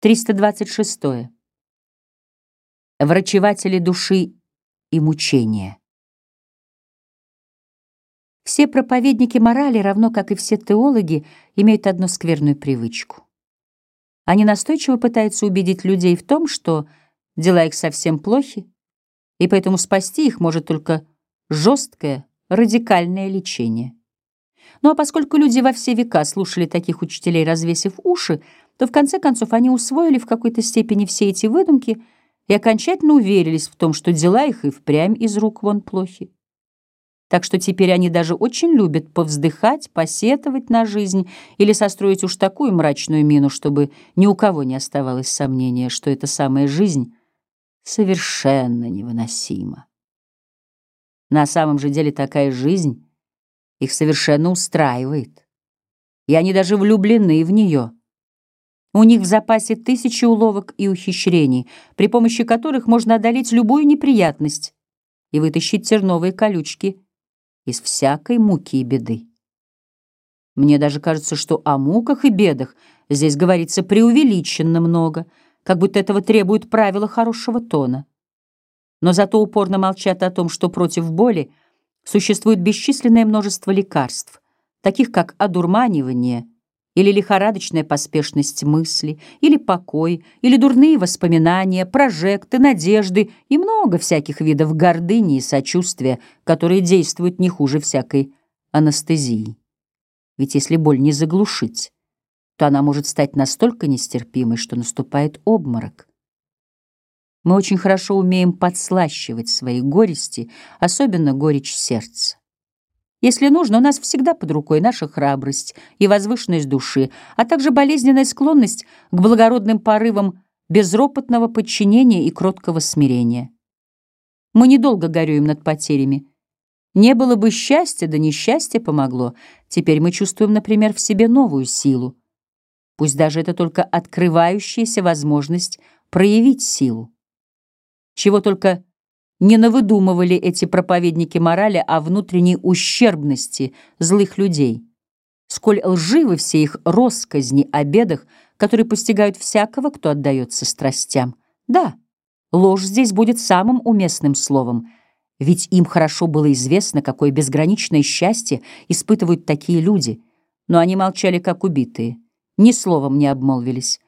326. Врачеватели души и мучения. Все проповедники морали, равно как и все теологи, имеют одну скверную привычку. Они настойчиво пытаются убедить людей в том, что дела их совсем плохи, и поэтому спасти их может только жесткое, радикальное лечение. Ну а поскольку люди во все века слушали таких учителей, развесив уши, то в конце концов они усвоили в какой-то степени все эти выдумки и окончательно уверились в том, что дела их и впрямь из рук вон плохи. Так что теперь они даже очень любят повздыхать, посетовать на жизнь или состроить уж такую мрачную мину, чтобы ни у кого не оставалось сомнения, что эта самая жизнь совершенно невыносима. На самом же деле такая жизнь их совершенно устраивает, и они даже влюблены в нее. У них в запасе тысячи уловок и ухищрений, при помощи которых можно одолеть любую неприятность и вытащить терновые колючки из всякой муки и беды. Мне даже кажется, что о муках и бедах здесь говорится преувеличенно много, как будто этого требует правила хорошего тона. Но зато упорно молчат о том, что против боли существует бесчисленное множество лекарств, таких как одурманивание или лихорадочная поспешность мысли, или покой, или дурные воспоминания, прожекты, надежды и много всяких видов гордыни и сочувствия, которые действуют не хуже всякой анестезии. Ведь если боль не заглушить, то она может стать настолько нестерпимой, что наступает обморок. Мы очень хорошо умеем подслащивать свои горести, особенно горечь сердца. Если нужно, у нас всегда под рукой наша храбрость и возвышенность души, а также болезненная склонность к благородным порывам безропотного подчинения и кроткого смирения. Мы недолго горюем над потерями. Не было бы счастья, да несчастье помогло. Теперь мы чувствуем, например, в себе новую силу. Пусть даже это только открывающаяся возможность проявить силу. Чего только не навыдумывали эти проповедники морали о внутренней ущербности злых людей. Сколь лживы все их росказни о бедах, которые постигают всякого, кто отдается страстям. Да, ложь здесь будет самым уместным словом, ведь им хорошо было известно, какое безграничное счастье испытывают такие люди, но они молчали, как убитые, ни словом не обмолвились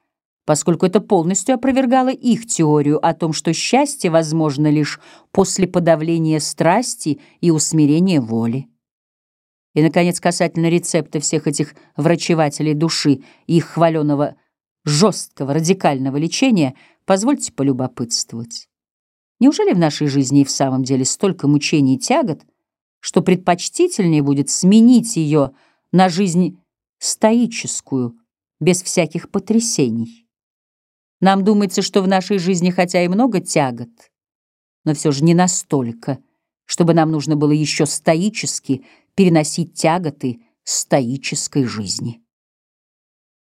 поскольку это полностью опровергало их теорию о том, что счастье возможно лишь после подавления страсти и усмирения воли. И, наконец, касательно рецепта всех этих врачевателей души и их хваленого жесткого радикального лечения, позвольте полюбопытствовать. Неужели в нашей жизни и в самом деле столько мучений и тягот, что предпочтительнее будет сменить ее на жизнь стоическую, без всяких потрясений? Нам думается, что в нашей жизни хотя и много тягот, но все же не настолько, чтобы нам нужно было еще стоически переносить тяготы стоической жизни.